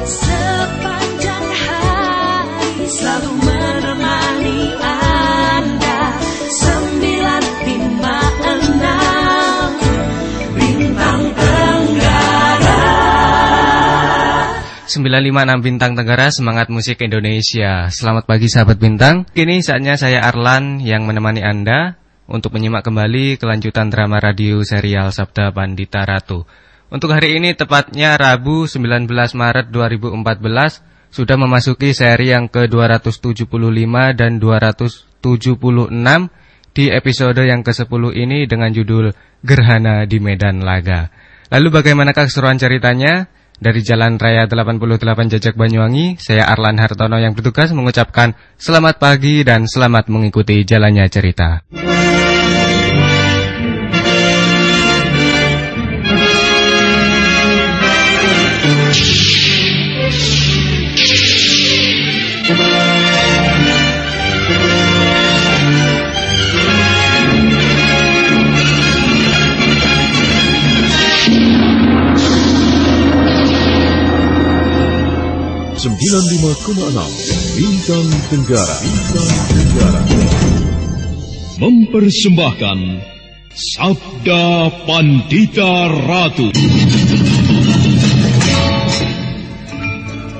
Sepanjang hari selalu menemani Anda. 956 Bintang Tenggara. 956 Bintang Tenggara Semangat Musik Indonesia. Selamat pagi sahabat Bintang. Kini saatnya saya Arlan yang menemani Anda Untuk menyimak kembali kelanjutan drama radio serial Sabda Pandita Ratu Untuk hari ini tepatnya Rabu 19 Maret 2014 Sudah memasuki seri yang ke-275 dan 276 Di episode yang ke-10 ini dengan judul Gerhana di Medan Laga Lalu bagaimanakah keseruan ceritanya? Dari Jalan Raya 88 Jajak Banyuwangi, saya Arlan Hartono yang bertugas mengucapkan selamat pagi dan selamat mengikuti jalannya cerita. Sembilan lima koma enam Bintang Tenggara Bintang Tenggara mempersembahkan Sabda Pandita Ratu.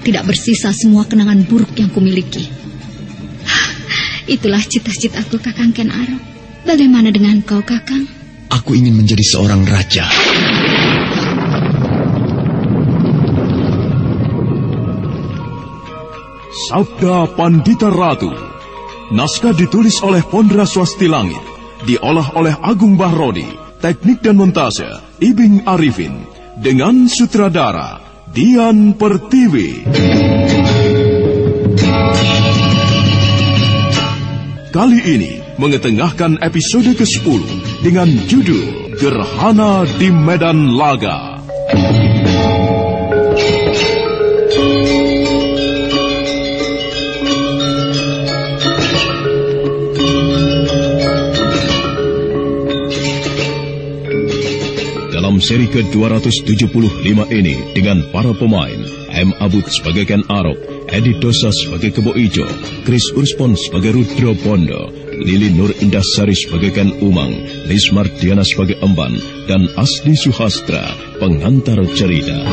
tidak bersisa semua kenangan buruk yang kumiliki. Itulah cita-citaku Kakang Ken Arok. Bagaimana dengan kau Kakang? Aku ingin menjadi seorang raja. Sabda Pandita Ratu Naskah ditulis oleh Pondra Swasti Langit Diolah oleh Agung Bahrodi Teknik dan montase Ibing Arifin Dengan sutradara Dian Pertiwi Kali ini mengetengahkan episode ke-10 dengan judul Gerhana di Medan Laga. Seri ke-275 ini dengan para pemain M. Abud sebagai Ken Arok, Edi Dosa sebagai Kebo Ijo, Chris Urspon sebagai Rudro Pondo, Lili Nur Indasari sebagai Ken Umang, Lis Mardiana sebagai Emban, dan Asli Suhastra, pengantar cerita.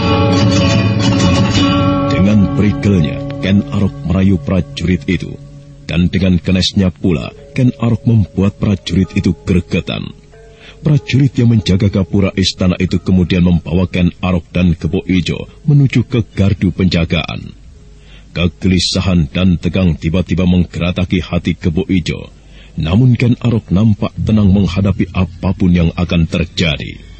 Dengan perikelnya, Ken Arok merayu prajurit itu. Dan dengan kenesnya pula, Ken Arok membuat prajurit itu gregetan. Prajurit yang menjaga gapura istana itu kemudian membawa Ken Arok dan Kebo Ijo menuju ke gardu penjagaan. Kegelisahan dan tegang tiba-tiba menggerataki hati Kebo Ijo. Namun Ken Arok nampak tenang menghadapi apa pun yang akan terjadi.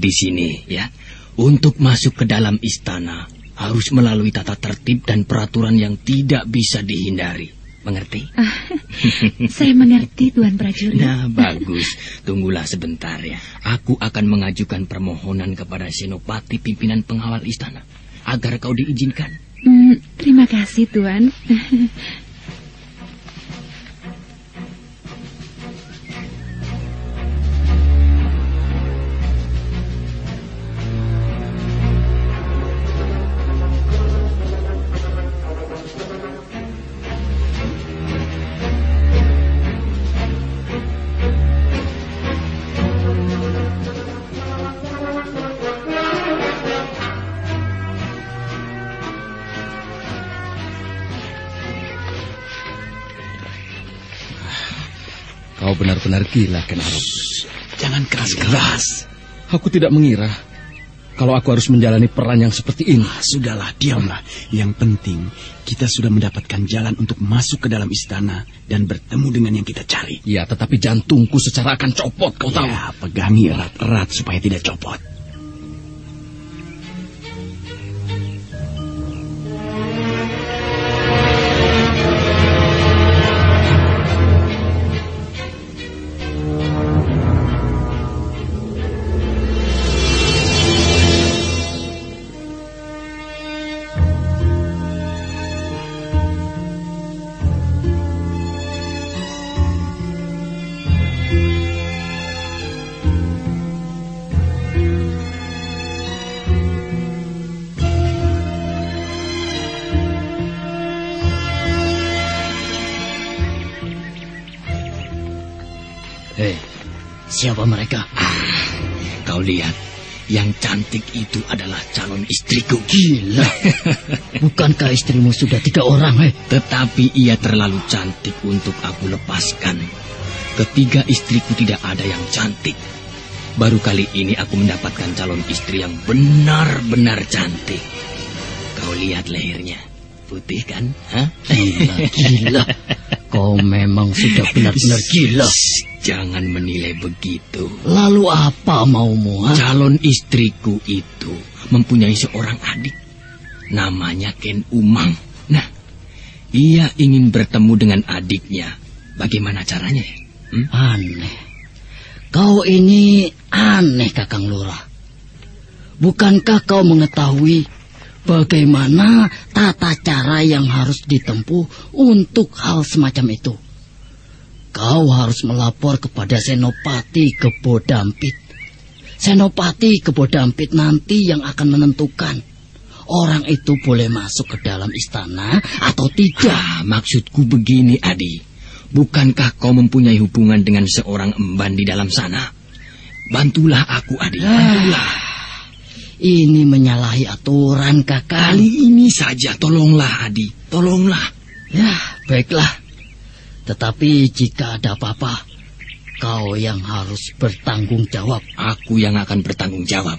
Di sini ya. Untuk masuk ke dalam istana harus melalui tata tertib dan peraturan yang tidak bisa dihindari. Mengerti? Saya mengerti Tuan Prajurit. Nah, bagus. Tunggulah sebentar ya. Aku akan mengajukan permohonan kepada Senopati pimpinan pengawal istana agar kau diizinkan. Hmm, terima kasih Tuan. Kau benar-benar gila, Ken Arok. Jangan keras-keras. Aku tidak mengira kalau aku harus menjalani peran yang seperti ini. Ah, sudahlah, diamlah. Yang penting, kita sudah mendapatkan jalan untuk masuk ke dalam istana dan bertemu dengan yang kita cari. Ya, tetapi jantungku secara akan copot, kau tahu. Ya, pegangi erat-erat supaya tidak copot. Istrimu sudah tiga orang, eh? Tetapi ia terlalu cantik untuk aku lepaskan. Ketiga istriku tidak ada yang cantik. Baru kali ini aku mendapatkan calon istri yang benar-benar cantik. Kau lihat lehernya, putih kan? Hah? Gila, gila. Kau memang sudah benar-benar gila. Jangan menilai begitu. Lalu apa maumu, ha? Calon istriku itu mempunyai seorang adik. Namanya Ken Umang. Nah, ia ingin bertemu dengan adiknya. Bagaimana caranya? ya? Hmm? Aneh. Kau ini aneh, Kakang Lurah. Bukankah kau mengetahui bagaimana tata cara yang harus ditempuh untuk hal semacam itu? Kau harus melapor kepada Senopati Kebodampit. Senopati Kebodampit nanti yang akan menentukan orang itu boleh masuk ke dalam istana atau tidak. Ah, maksudku begini, Adi. Bukankah kau mempunyai hubungan dengan seorang emban di dalam sana? Bantulah aku, Adi. Bantulah. Ini menyalahi aturan, Kakak. Kali ini saja, tolonglah, Adi. Tolonglah. Ya, baiklah. Tetapi jika ada apa-apa, kau yang harus bertanggung jawab. Aku yang akan bertanggung jawab.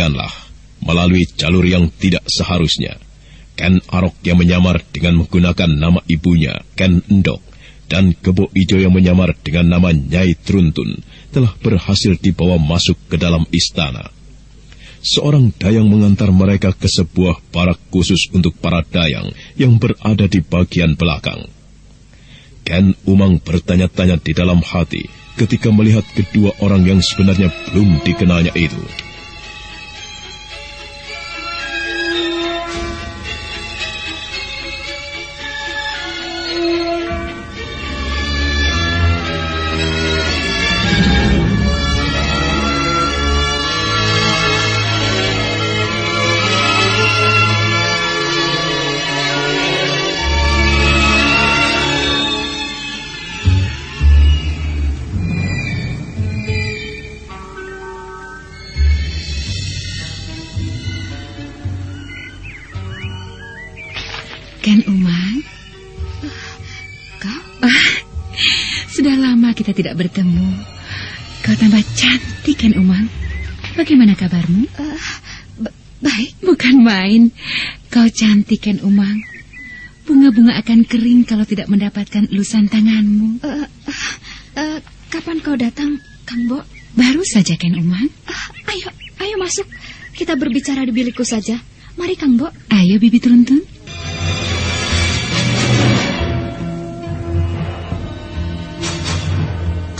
demikianlah, melalui jalur yang tidak seharusnya, Ken Arok yang menyamar dengan menggunakan nama ibunya, Ken Endok, dan Kebo Ijo yang menyamar dengan nama Nyai Truntun, telah berhasil dibawa masuk ke dalam istana. Seorang dayang mengantar mereka ke sebuah barak khusus untuk para dayang yang berada di bagian belakang. Ken Umang bertanya-tanya di dalam hati ketika melihat kedua orang yang sebenarnya belum dikenalnya itu. Ken Umang. Bagaimana kabarmu? Baik, Bukan main. Kau cantik, Ken Umang. Bunga-bunga akan kering kalau tidak mendapatkan elusan tanganmu. eh, eh, kapan kau datang, Kang Bo? Baru saja, Ken Umang. Ah, ayo, ayo masuk. Kita berbicara di bilikku saja. Mari, Kang Bo. Ayo, Bibi Turuntun.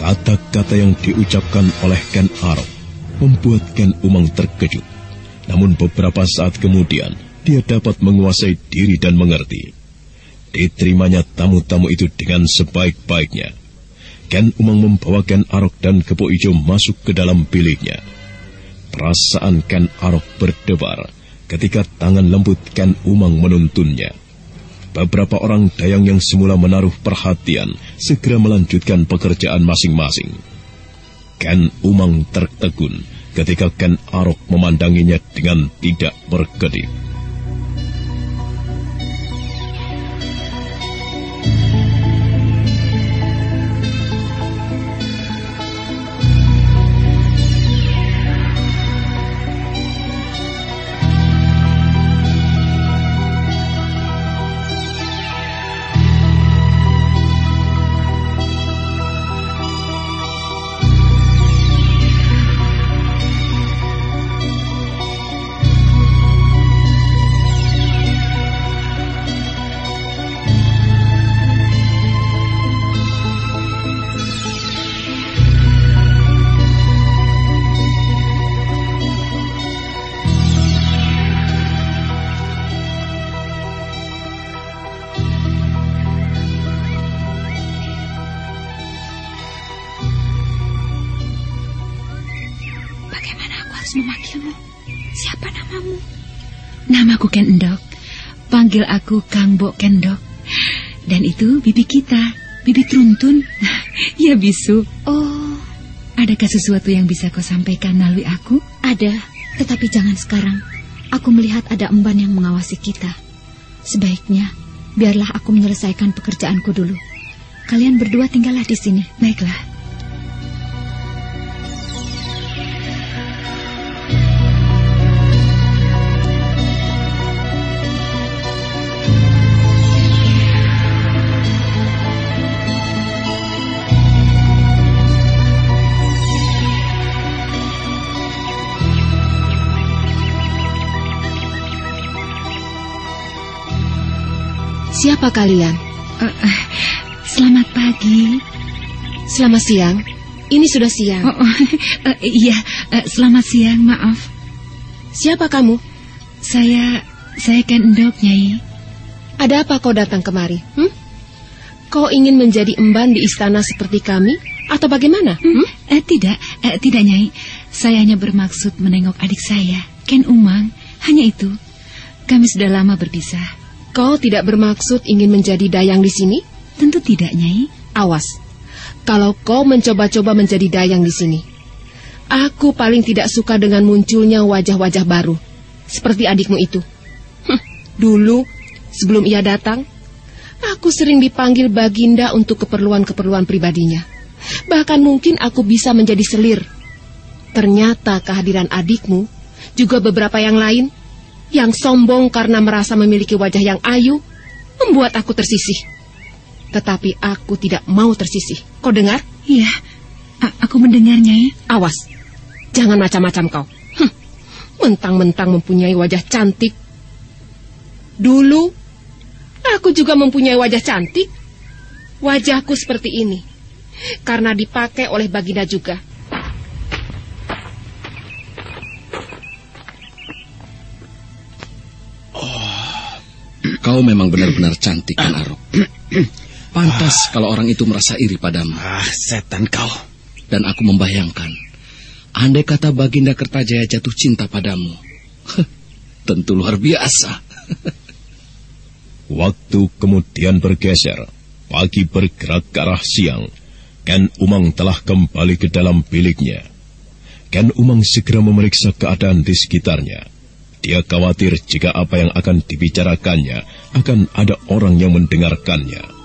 Kata-kata yang diucapkan oleh Ken Arok membuat Ken Umang terkejut. Namun beberapa saat kemudian, dia dapat menguasai diri dan mengerti. Diterimanya tamu-tamu itu dengan sebaik-baiknya. Ken Umang membawa Ken Arok dan Kebo Ijo masuk ke dalam biliknya. Perasaan Ken Arok berdebar ketika tangan lembut Ken Umang menuntunnya. Beberapa orang dayang yang semula menaruh perhatian segera melanjutkan pekerjaan masing-masing. Ken Umang tertegun ketika Ken Arok memandanginya dengan tidak berkedip. Panggil aku Kang Bo Kendok. Dan itu bibi kita, bibi Truntun. ya bisu. Oh, Adakah sesuatu yang bisa kau sampaikan melalui aku? ada, tetapi jangan sekarang. Aku melihat ada emban yang mengawasi kita. Sebaiknya, biarlah aku menyelesaikan pekerjaanku dulu. Kalian berdua tinggallah di sini. Baiklah. Siapa kalian? Eh, eh, selamat pagi. Selamat siang. Ini sudah siang. Oh, oh, eh, iya, eh, selamat siang. Maaf. Siapa kamu? Saya saya Ken Endok, Nyai. Ada apa kau datang kemari? Hmm? Kau ingin menjadi emban di istana seperti kami? Atau bagaimana? Hmm? Eh, tidak, eh, tidak Nyai. Saya hanya bermaksud menengok adik saya, Ken Umang. Hanya itu. Kami sudah lama berpisah. Kau tidak bermaksud ingin menjadi dayang di sini? Tentu tidak, Nyai. Awas. Kalau kau mencoba-coba menjadi dayang di sini. Aku paling tidak suka dengan munculnya wajah-wajah baru. Seperti adikmu itu. Hm, dulu, sebelum ia datang, aku sering dipanggil Baginda untuk keperluan-keperluan pribadinya. Bahkan mungkin aku bisa menjadi selir. Ternyata kehadiran adikmu, juga beberapa yang lain, yang sombong karena merasa memiliki wajah yang ayu, membuat aku tersisih. Tetapi aku tidak mau tersisih. Kau dengar? Iya, a- aku mendengar, Nyai. Awas, jangan macam-macam kau. Hm, Mentang-mentang mempunyai wajah cantik. Dulu, aku juga mempunyai wajah cantik. Wajahku seperti ini. Karena dipakai oleh Baginda juga. Kau memang benar-benar cantik, Kan Arok. Pantas kalau orang itu merasa iri padamu. Ah, setan kau. Dan aku membayangkan, andai kata Baginda Kertajaya jatuh cinta padamu, tentu luar biasa. Waktu kemudian bergeser, pagi bergerak ke arah siang. Ken Umang telah kembali ke dalam biliknya. Ken Umang segera memeriksa keadaan di sekitarnya. Dia khawatir jika apa yang akan dibicarakannya akan ada orang yang mendengarkannya.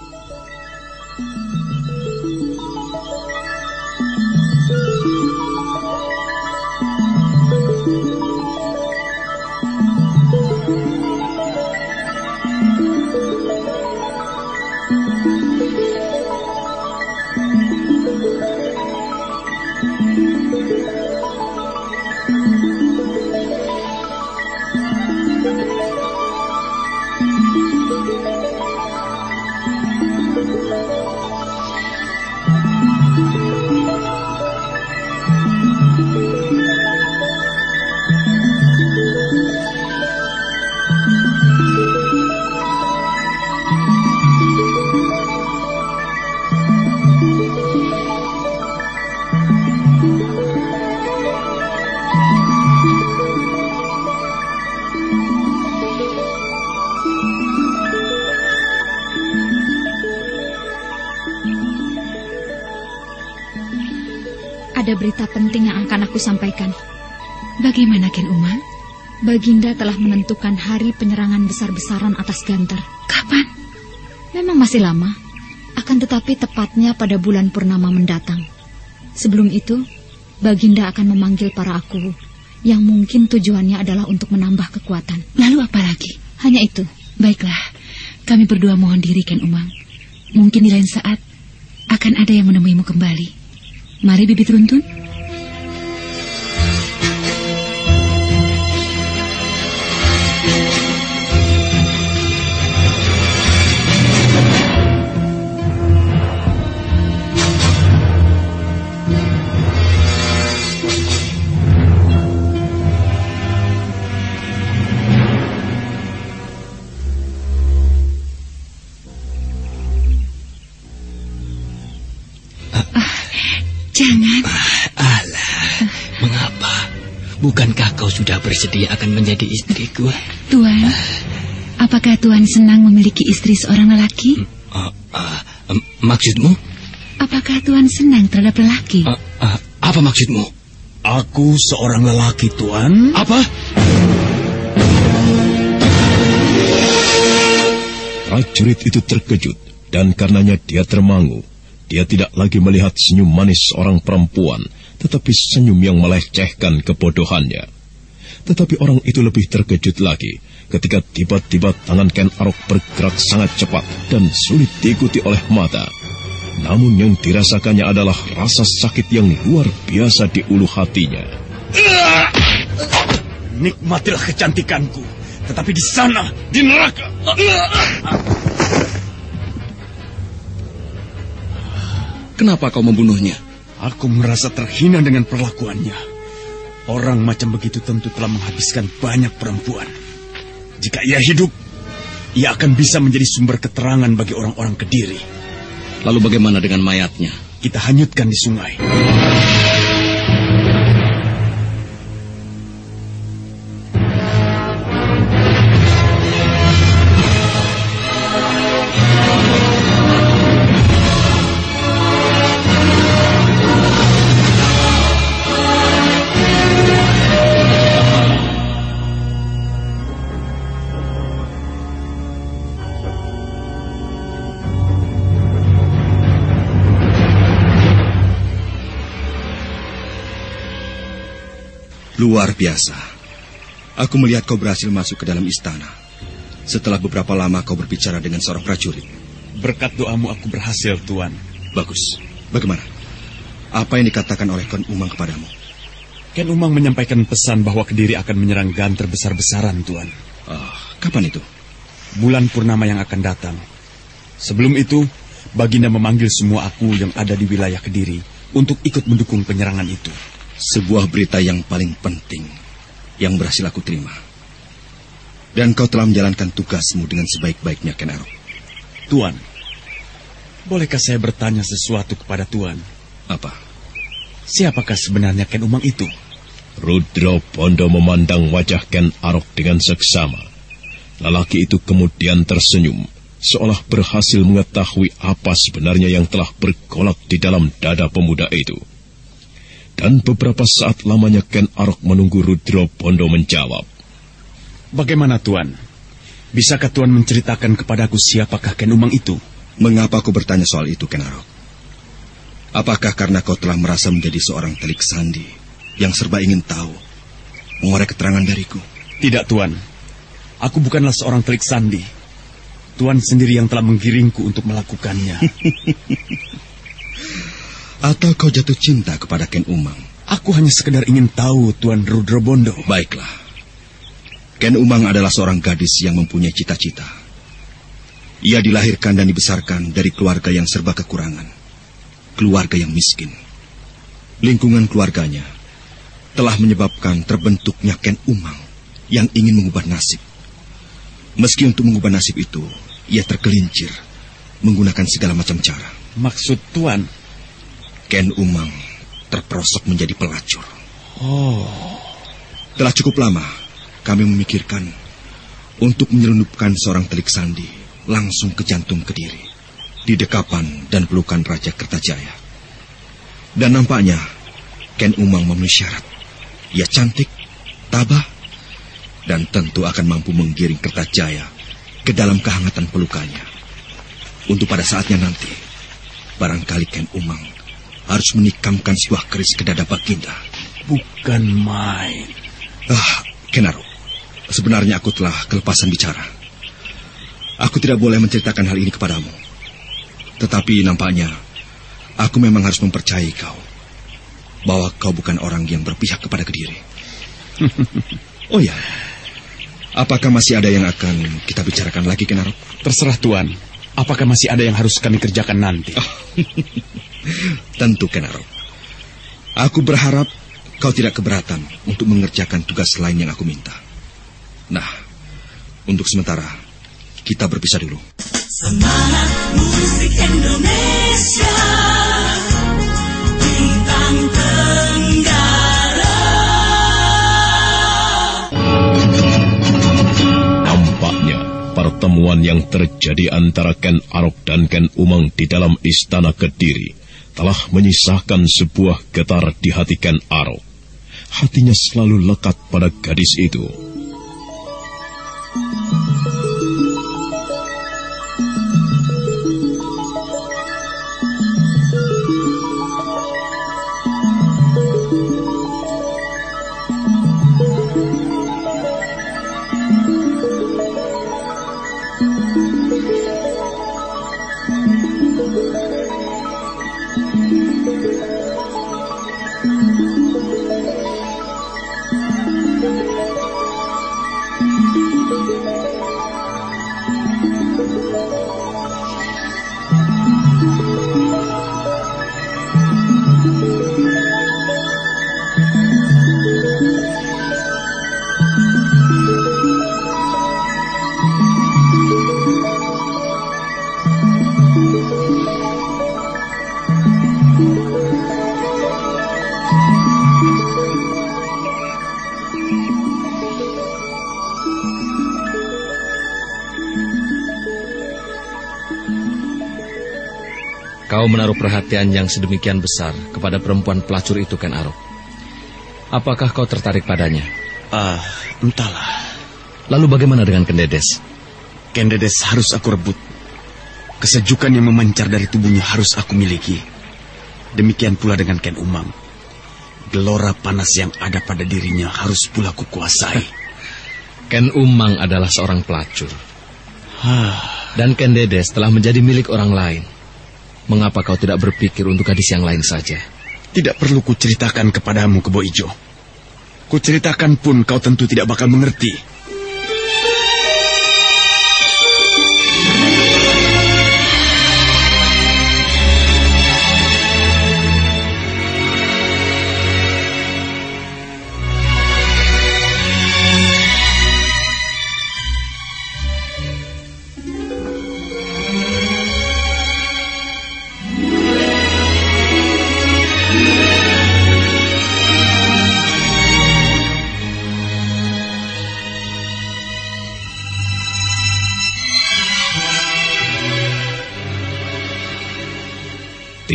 Baginda telah menentukan hari penyerangan besar-besaran atas Ganter. Kapan? Memang masih lama, akan tetapi tepatnya pada bulan purnama mendatang. Sebelum itu, Baginda akan memanggil para aku yang mungkin tujuannya adalah untuk menambah kekuatan. Lalu apa lagi? Hanya itu. Baiklah, kami berdua mohon diri Ken Umang. Mungkin di lain saat akan ada yang menemuimu kembali. Mari bibit runtun. Bersedia akan menjadi istriku? Tuan, apakah Tuan senang memiliki istri seorang lelaki? Uh, uh, um, maksudmu? Apakah Tuan senang terhadap lelaki? Uh, uh, apa maksudmu? Aku seorang lelaki, Tuan. Apa? Prajurit itu terkejut dan karenanya dia termangu. Dia tidak lagi melihat senyum manis seorang perempuan, tetapi senyum yang melecehkan kebodohannya. Tetapi orang itu lebih terkejut lagi ketika tiba-tiba tangan Ken Arok bergerak sangat cepat dan sulit diikuti oleh mata. Namun yang dirasakannya adalah rasa sakit yang luar biasa di ulu hatinya. Nikmatilah kecantikanku, tetapi di sana, di neraka. Kenapa kau membunuhnya? Aku merasa terhina dengan perlakuannya. Orang macam begitu tentu telah menghabiskan banyak perempuan. Jika ia hidup, ia akan bisa menjadi sumber keterangan bagi orang-orang Kediri. Lalu bagaimana dengan mayatnya? Kita hanyutkan di sungai. Luar biasa. Aku melihat kau berhasil masuk ke dalam istana. Setelah beberapa lama kau berbicara dengan seorang prajurit. Berkat doamu aku berhasil, Tuan. Bagus. Bagaimana? Apa yang dikatakan oleh Ken Umang kepadamu? Ken Umang menyampaikan pesan bahwa Kediri akan menyerang Ganter besar-besaran, Tuan. Ah, kapan itu? Bulan purnama yang akan datang. Sebelum itu, Baginda memanggil semua aku yang ada di wilayah Kediri untuk ikut mendukung penyerangan itu. Sebuah berita yang paling penting yang berhasil aku terima. Dan kau telah menjalankan tugasmu dengan sebaik-baiknya, Ken Arok. Tuan, bolehkah saya bertanya sesuatu kepada Tuan? Apa? Siapakah sebenarnya Ken Umang itu? Rudro Bondo memandang wajah Ken Arok dengan seksama. Lelaki itu kemudian tersenyum, seolah berhasil mengetahui apa sebenarnya yang telah bergolak di dalam dada pemuda itu. Dan beberapa saat lamanya Ken Arok menunggu Rudro Bondo menjawab. Bagaimana Tuan? Bisakah Tuan menceritakan kepadaku siapakah Ken Umang itu? Mengapa aku bertanya soal itu, Ken Arok? Apakah karena kau telah merasa menjadi seorang telik sandi yang serba ingin tahu, mengorek keterangan dariku? Tidak, Tuan. Aku bukanlah seorang telik sandi. Tuan sendiri yang telah menggiringku untuk melakukannya. Atau kau jatuh cinta kepada Ken Umang? Aku hanya sekedar ingin tahu Tuan Rudro Bondo. Baiklah. Ken Umang adalah seorang gadis yang mempunyai cita-cita. Ia dilahirkan dan dibesarkan dari keluarga yang serba kekurangan. Keluarga yang miskin. Lingkungan keluarganya telah menyebabkan terbentuknya Ken Umang yang ingin mengubah nasib. Meski untuk mengubah nasib itu, ia tergelincir menggunakan segala macam cara. Maksud Tuan? Ken Umang terperosok menjadi pelacur. Oh. Telah cukup lama kami memikirkan untuk menyelundupkan seorang telik sandi langsung ke jantung Kediri, di dekapan dan pelukan Raja Kertajaya. Dan nampaknya Ken Umang memenuhi syarat. Ia cantik, tabah, dan tentu akan mampu menggiring Kertajaya ke dalam kehangatan pelukannya. Untuk pada saatnya nanti, barangkali Ken Umang harus menikamkan sebuah keris ke dada Baginda. Bukan main. Ah, Kenaro, sebenarnya aku telah kelepasan bicara. Aku tidak boleh menceritakan hal ini kepadamu. Tetapi nampaknya, aku memang harus mempercayai kau bahwa kau bukan orang yang berpihak kepada Kediri. oh ya, apakah masih ada yang akan kita bicarakan lagi, Kenaro? Terserah Tuan. Apakah masih ada yang harus kami kerjakan nanti? Tentu, Kenaro. Aku berharap kau tidak keberatan untuk mengerjakan tugas lain yang aku minta. Nah, untuk sementara, kita berpisah dulu. Semangat musik Indonesia pertemuan yang terjadi antara Ken Arok dan Ken Umang di dalam istana Kediri telah menyisakan sebuah getar di hati Ken Arok. Hatinya selalu lekat pada gadis itu. Menaruh perhatian yang sedemikian besar kepada perempuan pelacur itu, Ken Arok. Apakah kau tertarik padanya? Ah, entahlah. Lalu bagaimana dengan Kendedes? Kendedes harus aku rebut. Kesejukan yang memancar dari tubuhnya harus aku miliki. Demikian pula dengan Ken Umang. Gelora panas yang ada pada dirinya harus pula kukuasai. Ken Umang adalah seorang pelacur. Ah, Dan Ken Dedes telah menjadi milik orang lain. Mengapa kau tidak berpikir untuk gadis yang lain saja? Tidak perlu kuceritakan kepadamu, Kebo Ijo. Kuceritakan pun kau tentu tidak bakal mengerti.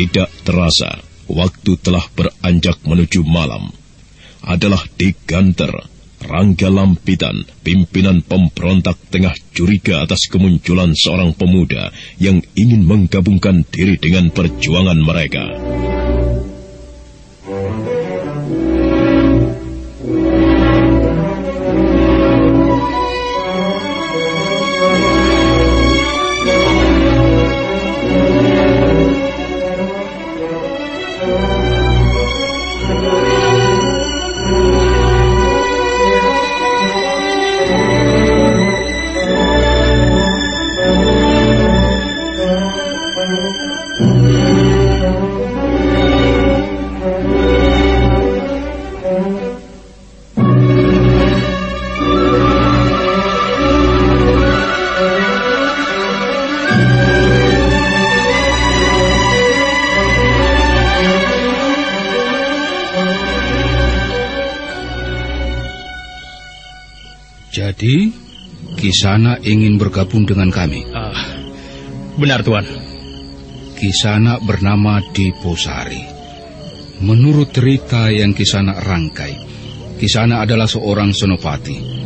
Tidak terasa, waktu telah beranjak menuju malam. Adalah di Ganter, Rangga Lampitan, pimpinan pemberontak tengah curiga atas kemunculan seorang pemuda yang ingin menggabungkan diri dengan perjuangan mereka. Jadi, Kisana ingin bergabung dengan kami. Ah, benar, Tuan. Kisana bernama Diposari. Menurut cerita yang Kisana rangkai, Kisana adalah seorang senopati.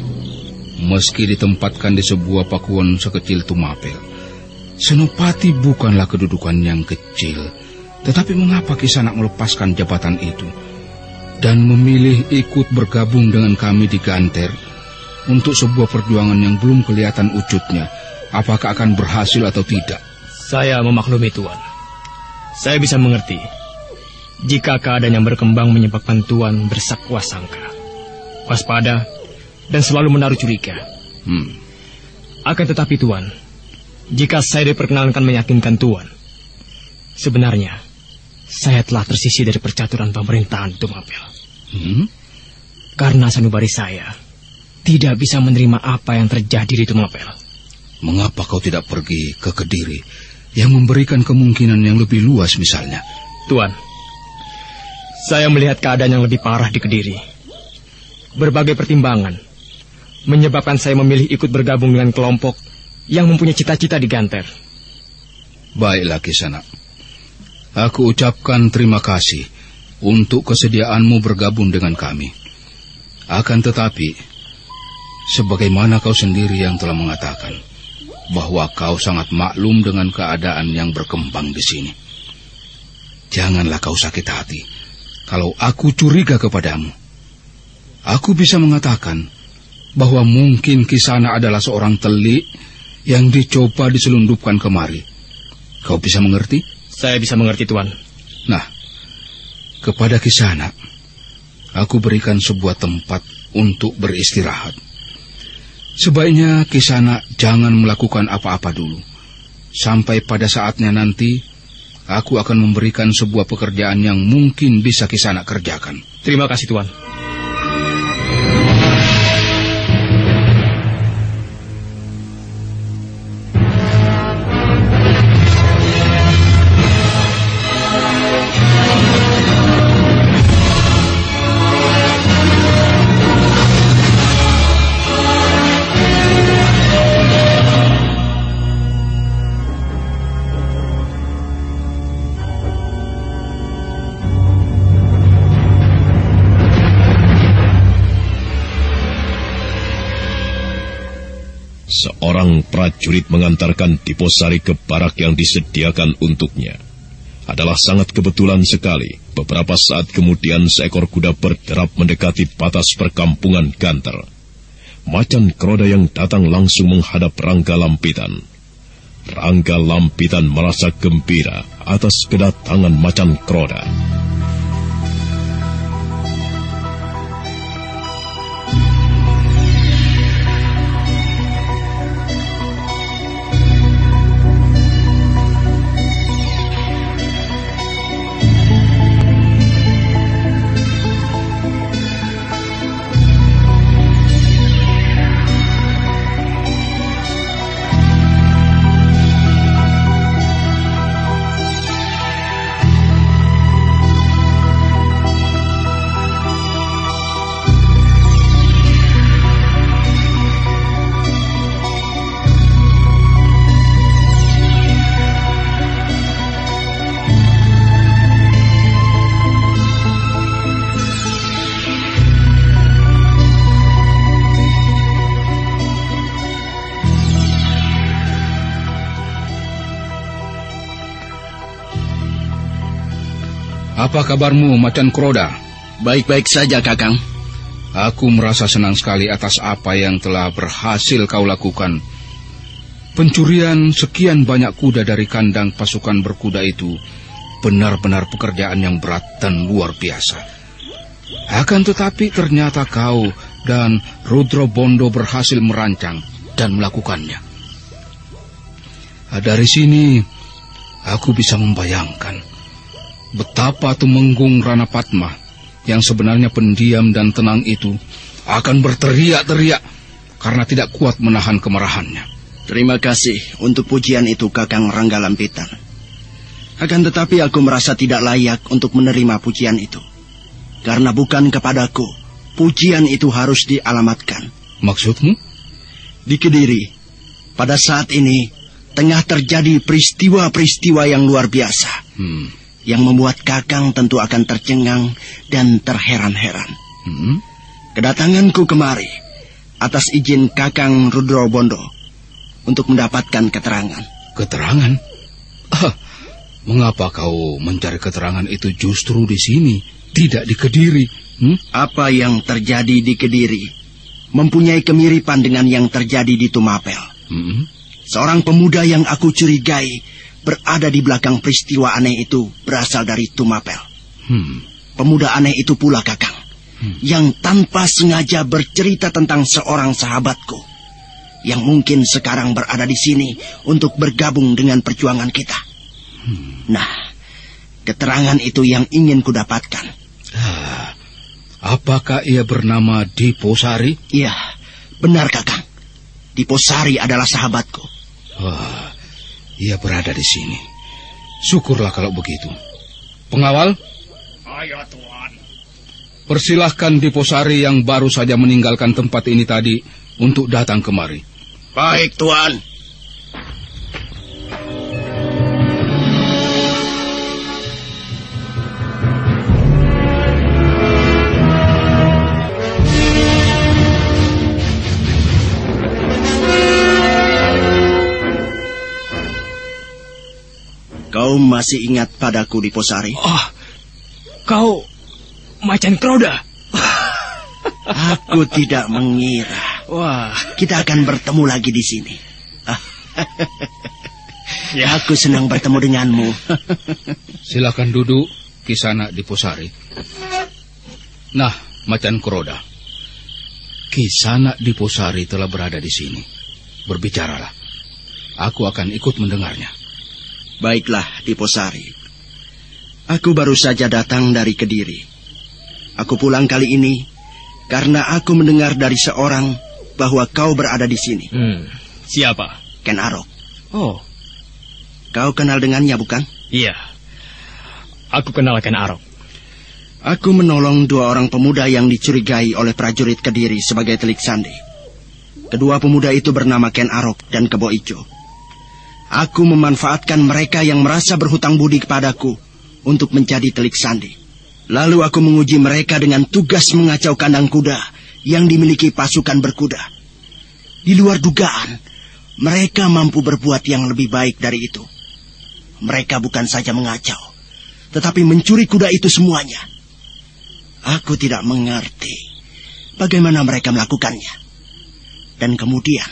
Meski ditempatkan di sebuah pakuan sekecil Tumapel, senopati bukanlah kedudukan yang kecil. Tetapi mengapa Kisana melepaskan jabatan itu dan memilih ikut bergabung dengan kami di Ganter untuk sebuah perjuangan yang belum kelihatan wujudnya? Apakah akan berhasil atau tidak? Saya memaklumi Tuan. Saya bisa mengerti jika keadaan yang berkembang menyebabkan Tuan bersakwa sangka, waspada, dan selalu menaruh curiga. Hmm. Akan tetapi Tuan, jika saya diperkenankan meyakinkan Tuan, sebenarnya saya telah tersisi dari percaturan pemerintahan Tumapel. Hmm? Karena sanubari saya tidak bisa menerima apa yang terjadi di Tumapel. Mengapa kau tidak pergi ke Kediri yang memberikan kemungkinan yang lebih luas misalnya? Tuan, saya melihat keadaan yang lebih parah di Kediri. Berbagai pertimbangan menyebabkan saya memilih ikut bergabung dengan kelompok yang mempunyai cita-cita di Ganter. Baiklah Kisana. Aku ucapkan terima kasih untuk kesediaanmu bergabung dengan kami. Akan tetapi, sebagaimana kau sendiri yang telah mengatakan bahwa kau sangat maklum dengan keadaan yang berkembang di sini. Janganlah kau sakit hati kalau aku curiga kepadamu. Aku bisa mengatakan bahwa mungkin Kisana adalah seorang telik yang dicoba diselundupkan kemari. Kau bisa mengerti? Saya bisa mengerti, Tuan. Nah, kepada Kisana, aku berikan sebuah tempat untuk beristirahat. Sebaiknya Kisana jangan melakukan apa-apa dulu. Sampai pada saatnya nanti, aku akan memberikan sebuah pekerjaan yang mungkin bisa Kisana kerjakan. Terima kasih, Tuan. Seorang prajurit mengantarkan Diposari ke barak yang disediakan untuknya. Adalah sangat kebetulan sekali. Beberapa saat kemudian seekor kuda berderap mendekati batas perkampungan Ganter. Macan Kroda yang datang langsung menghadap Rangga Lampitan. Rangga Lampitan merasa gembira atas kedatangan Macan Kroda. Apa kabarmu, Macan Kroda? Baik-baik saja, Kakang. Aku merasa senang sekali atas apa yang telah berhasil kau lakukan. Pencurian sekian banyak kuda dari kandang pasukan berkuda itu benar-benar pekerjaan yang berat dan luar biasa. Akan tetapi ternyata kau dan Rudro Bondo berhasil merancang dan melakukannya. Dari sini, aku bisa membayangkan betapa Tumenggung Rana Padma yang sebenarnya pendiam dan tenang itu akan berteriak-teriak karena tidak kuat menahan kemarahannya. Terima kasih untuk pujian itu Kakang Rangga Lampitan. Akan tetapi aku merasa tidak layak untuk menerima pujian itu. Karena bukan kepadaku, pujian itu harus dialamatkan. Maksudmu? Di Kediri, pada saat ini tengah terjadi peristiwa-peristiwa yang luar biasa. Hmm. Yang membuat Kakang tentu akan tercengang dan terheran-heran. Hmm? Kedatanganku kemari atas izin Kakang Rudro Bondo untuk mendapatkan keterangan. Keterangan? Ah, mengapa kau mencari keterangan itu justru di sini, tidak di Kediri? Hmm? Apa yang terjadi di Kediri mempunyai kemiripan dengan yang terjadi di Tumapel. Hmm? Seorang pemuda yang aku curigai berada di belakang peristiwa aneh itu berasal dari Tumapel. Hmm. Pemuda aneh itu pula Kakang, yang tanpa sengaja bercerita tentang seorang sahabatku yang mungkin sekarang berada di sini untuk bergabung dengan perjuangan kita. Nah, keterangan itu yang ingin kudapatkan. Ah, apakah ia bernama Diposari? Iya, benar Kakang. Diposari adalah sahabatku. Wah, ia berada di sini. Syukurlah kalau begitu. Pengawal, Ayo Tuan. persilahkan Diposari yang baru saja meninggalkan tempat ini tadi untuk datang kemari. Baik, Tuan. Kau masih ingat padaku di Posari? Oh, kau macan kroda. Aku tidak mengira. Wah, Kita akan bertemu lagi di sini. ya. Aku senang bertemu denganmu. Silakan duduk, Kisana Diposari. Nah, Macan Kuroda. Kisana Diposari telah berada di sini. Berbicaralah. Aku akan ikut mendengarnya. Baiklah, Diposari. Aku baru saja datang dari Kediri. Aku pulang kali ini karena aku mendengar dari seorang bahwa kau berada di sini. Hmm, siapa? Ken Arok. Oh, Kau kenal dengannya, bukan? iya. Aku kenal Ken Arok. Aku menolong dua orang pemuda yang dicurigai oleh prajurit Kediri sebagai telik sandi. Kedua pemuda itu bernama Ken Arok dan Kebo Ijo. Aku memanfaatkan mereka yang merasa berhutang budi kepadaku untuk menjadi telik sandi. Lalu aku menguji mereka dengan tugas mengacau kandang kuda yang dimiliki pasukan berkuda. Di luar dugaan, mereka mampu berbuat yang lebih baik dari itu. Mereka bukan saja mengacau, tetapi mencuri kuda itu semuanya. Aku tidak mengerti bagaimana mereka melakukannya. Dan kemudian,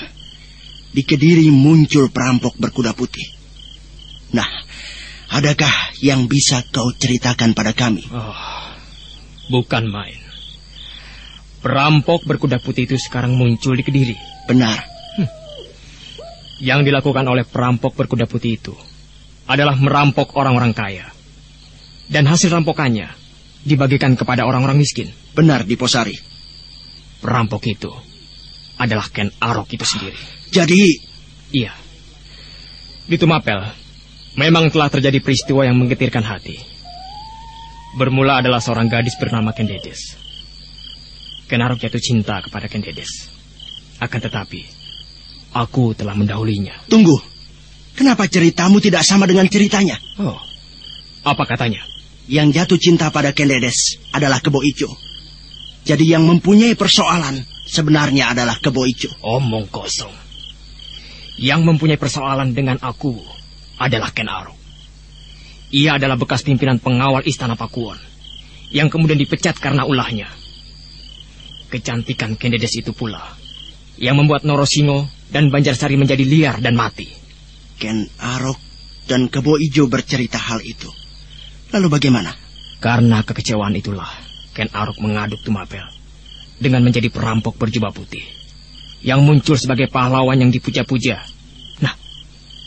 di Kediri muncul perampok berkuda putih. Nah, adakah yang bisa kau ceritakan pada kami? Oh, bukan main. Perampok berkuda putih itu sekarang muncul di Kediri. Benar. Yang dilakukan oleh perampok berkuda putih itu adalah merampok orang-orang kaya. Dan hasil rampokannya dibagikan kepada orang-orang miskin. Benar, Diposari. Perampok itu adalah Ken Arok itu sendiri. Jadi, Iya. Di Tumapel, memang telah terjadi peristiwa yang menggetirkan hati. Bermula adalah seorang gadis bernama Ken Dedes. Ken Arok jatuh cinta kepada Ken Dedes. Akan tetapi, aku telah mendahulinya. tunggu. Kenapa ceritamu tidak sama dengan ceritanya? Oh, apa katanya? Yang jatuh cinta pada Kendedes adalah Kebo Ijo. Jadi yang mempunyai persoalan sebenarnya adalah Kebo Ijo. Omong kosong. Yang mempunyai persoalan dengan aku adalah Ken Arok. Ia adalah bekas pimpinan pengawal Istana Pakuan yang kemudian dipecat karena ulahnya. Kecantikan Kendedes itu pula yang membuat Norosingo dan Banjarsari menjadi liar dan mati. Ken Arok dan Kebo Ijo bercerita hal itu. Lalu bagaimana? Karena kekecewaan itulah Ken Arok mengaduk Tumapel dengan menjadi perampok berjubah putih yang muncul sebagai pahlawan yang dipuja-puja. Nah,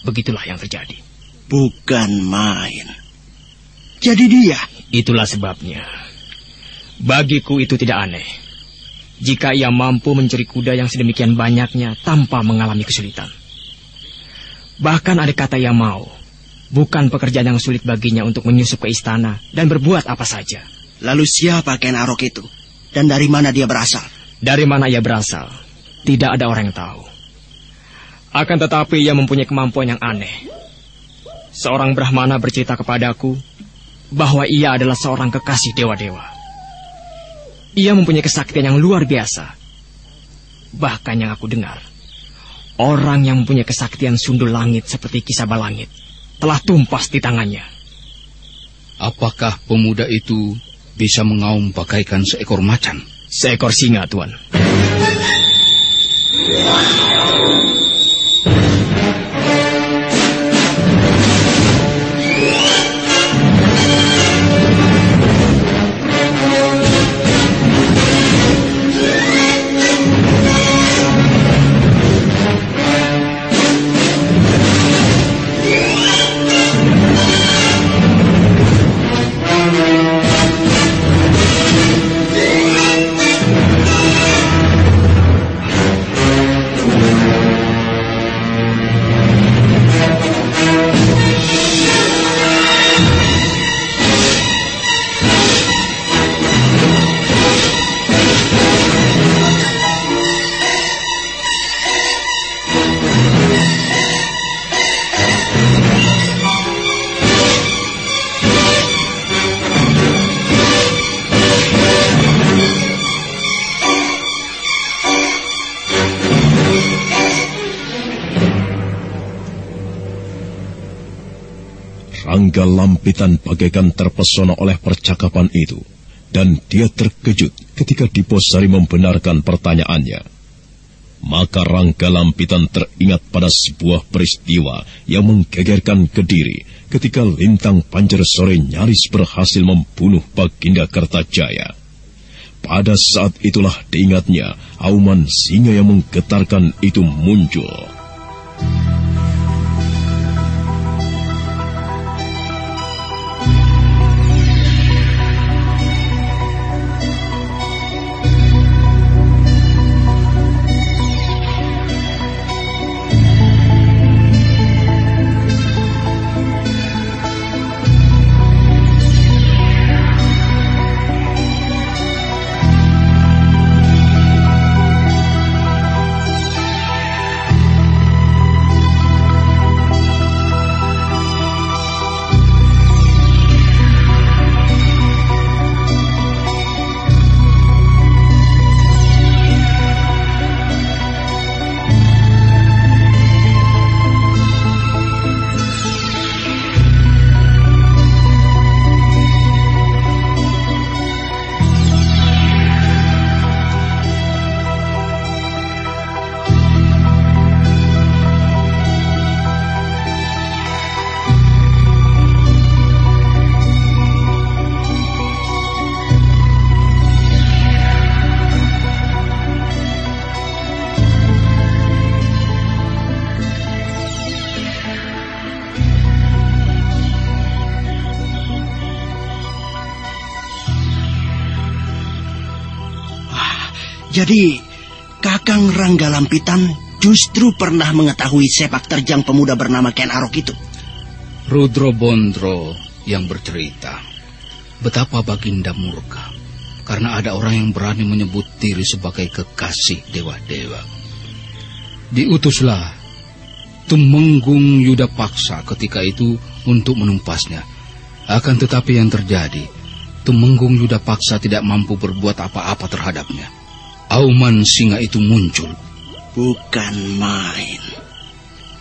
begitulah yang terjadi. Bukan main. Jadi dia. Itulah sebabnya. Bagiku itu tidak aneh. Jika ia mampu mencuri kuda yang sedemikian banyaknya tanpa mengalami kesulitan. Bahkan ada kata yang mau. Bukan pekerjaan yang sulit baginya untuk menyusup ke istana dan berbuat apa saja. Lalu siapa Ken Arok itu? Dan dari mana dia berasal? Dari mana ia berasal? Tidak ada orang yang tahu. Akan tetapi ia mempunyai kemampuan yang aneh. Seorang Brahmana bercerita kepadaku bahwa ia adalah seorang kekasih dewa-dewa. Ia mempunyai kesaktian yang luar biasa. Bahkan yang aku dengar, orang yang mempunyai kesaktian sundul langit seperti kisah langit telah tumpas di tangannya. Apakah pemuda itu bisa mengaum bagaikan seekor macan? Seekor singa, Tuan. Rangga lampitan bagaikan terpesona oleh percakapan itu, dan dia terkejut ketika Diposari membenarkan pertanyaannya. Maka Rangga lampitan teringat pada sebuah peristiwa yang menggegerkan Kediri ketika Lintang Panjer Sore nyaris berhasil membunuh Baginda Kertajaya. Pada saat itulah diingatnya auman singa yang menggetarkan itu muncul. Jadi, Kakang Rangga Lampitan justru pernah mengetahui sepak terjang pemuda bernama Ken Arok itu. Rudro Bondro yang bercerita betapa Baginda murka karena ada orang yang berani menyebut diri sebagai kekasih dewa-dewa. Diutuslah Tumenggung Yuda Paksa ketika itu untuk menumpasnya. Akan tetapi yang terjadi, Tumenggung Yuda Paksa tidak mampu berbuat apa-apa terhadapnya. Auman singa itu muncul. Bukan main.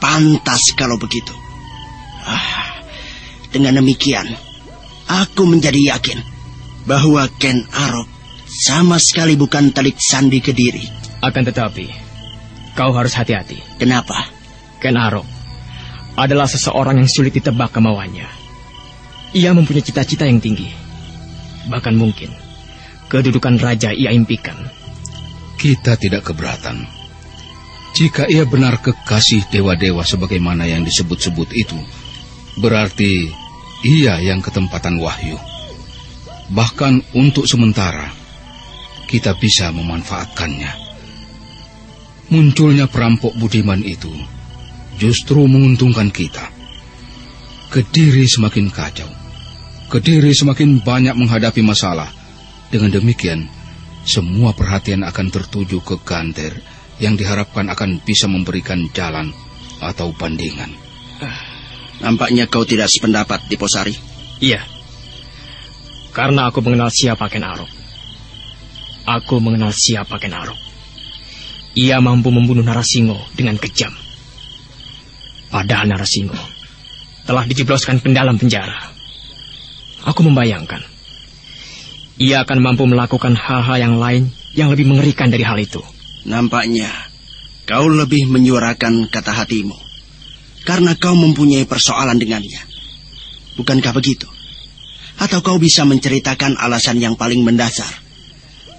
Pantas kalau begitu. Ah, dengan demikian, aku menjadi yakin bahwa Ken Arok sama sekali bukan telik sandi kediri. Akan tetapi, kau harus hati-hati. Kenapa? Ken Arok adalah seseorang yang sulit ditebak kemauannya. Ia mempunyai cita-cita yang tinggi. Bahkan mungkin, kedudukan raja ia impikan. Kita tidak keberatan. Jika ia benar kekasih dewa-dewa sebagaimana yang disebut-sebut itu, berarti ia yang ketempatan wahyu. Bahkan untuk sementara, kita bisa memanfaatkannya. Munculnya perampok budiman itu justru menguntungkan kita. Kediri semakin kacau. Kediri semakin banyak menghadapi masalah. Dengan demikian, semua perhatian akan tertuju ke Ganter yang diharapkan akan bisa memberikan jalan atau bandingan. Nampaknya kau tidak sependapat, Diposari. Iya. Karena aku mengenal siapa Ken Arok. Aku mengenal siapa Ken Arok. Ia mampu membunuh Narasingo dengan kejam. Padahal Narasingo telah dijebloskan ke dalam penjara. Aku membayangkan ia akan mampu melakukan hal-hal yang lain yang lebih mengerikan dari hal itu. Nampaknya kau lebih menyuarakan kata hatimu karena kau mempunyai persoalan dengannya. Bukankah begitu? Atau kau bisa menceritakan alasan yang paling mendasar?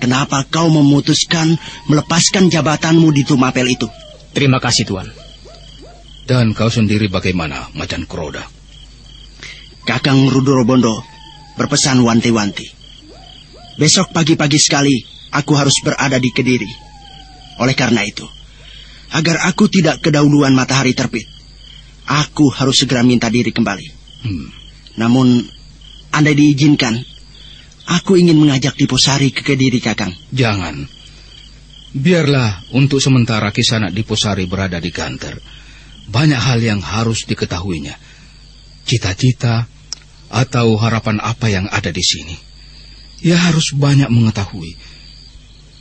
Kenapa kau memutuskan melepaskan jabatanmu di Tumapel itu? Terima kasih, Tuan. Dan kau sendiri bagaimana, Macan Kroda? Kakang Rudorobondo berpesan wanti-wanti. Besok pagi-pagi sekali aku harus berada di Kediri. Oleh karena itu, agar aku tidak kedahuluan matahari terbit, aku harus segera minta diri kembali. Hmm. Namun, andai diizinkan, aku ingin mengajak Diposari ke Kediri, Kakang. Jangan. Biarlah untuk sementara Kisanak Diposari berada di Ganter. Banyak hal yang harus diketahuinya. Cita-cita atau harapan apa yang ada di sini. Ia harus banyak mengetahui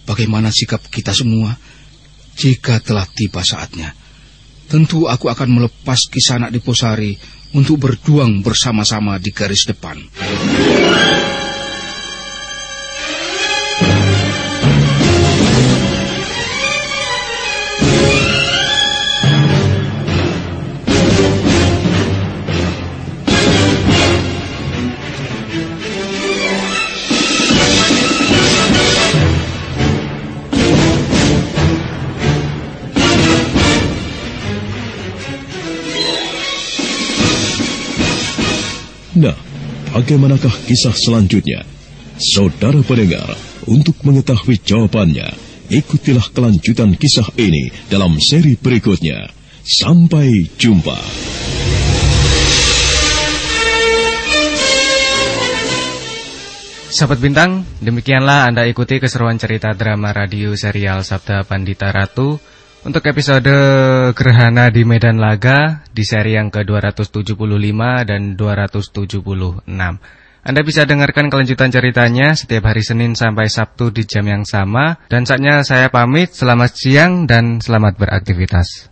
bagaimana sikap kita semua jika telah tiba saatnya. Tentu aku akan melepas kisanak di Posari untuk berjuang bersama-sama di garis depan. Bagaimanakah kisah selanjutnya? Saudara pendengar, untuk mengetahui jawabannya, ikutilah kelanjutan kisah ini dalam seri berikutnya. Sampai jumpa. Sahabat Bintang, demikianlah Anda ikuti keseruan cerita drama radio serial Sabda Pandita Ratu untuk episode Gerhana di Medan Laga di seri yang ke-275 dan 276. Anda bisa dengarkan kelanjutan ceritanya setiap hari Senin sampai Sabtu di jam yang sama. Dan saatnya saya pamit, selamat siang dan selamat beraktivitas.